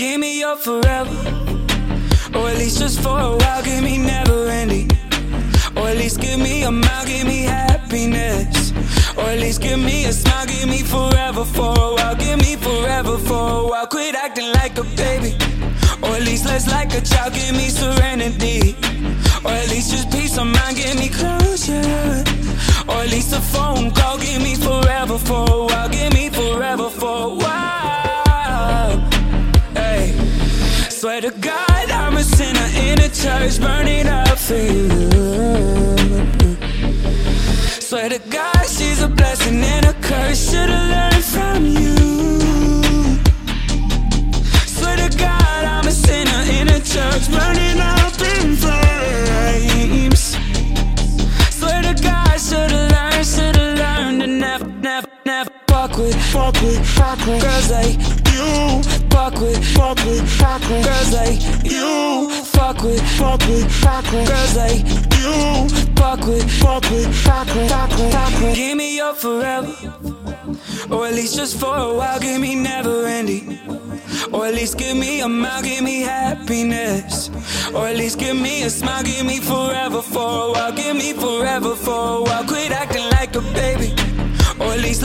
Give me your forever. Or at least just for a while, give me never ending. Or at least give me a mile, give me happiness. Or at least give me a smile, give me forever for a while, give me forever for a while. Quit acting like a baby. Or at least let's like a child, give me serenity. Or at least just peace of mind, give me closure. Or at least a phone call, give me forever for I'm a sinner in a church, burning up for you. Swear to God, she's a blessing and a curse. Should've learned from you. Never, never, fuck with, fuck with, fuck with girls like you. Fuck with, fuck with, fuck with girls like you. Fuck with, fuck with, fuck with girls like you. Fuck with, fuck with, fuck with, fuck with. Give me your forever, or at least just for a while. Give me never ending. Or at least give me a mile, give me happiness. Or at least give me a smile, give me forever for a while. Give me forever for a while. Quit acting.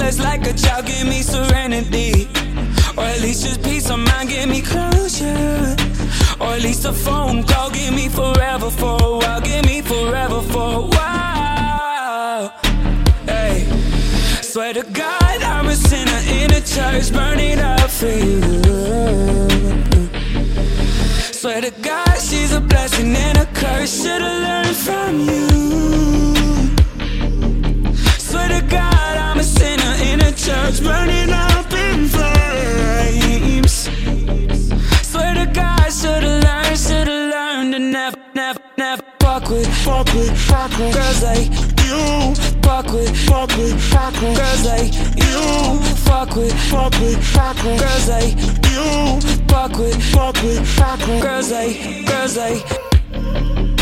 Let's like a child, give me serenity. Or at least just peace of mind, give me closure. Or at least a phone call, give me forever for a while. Give me forever for a while. Hey. Swear to God, I'm a sinner in a church, burning up for you. Swear to God, fuck with, fuck with, fuck with girls like you. Fuck with, fuck with, fuck with girls like you. Fuck with, fuck with, fuck with girls like you. Fuck with, fuck with, fuck with girls like, girls like.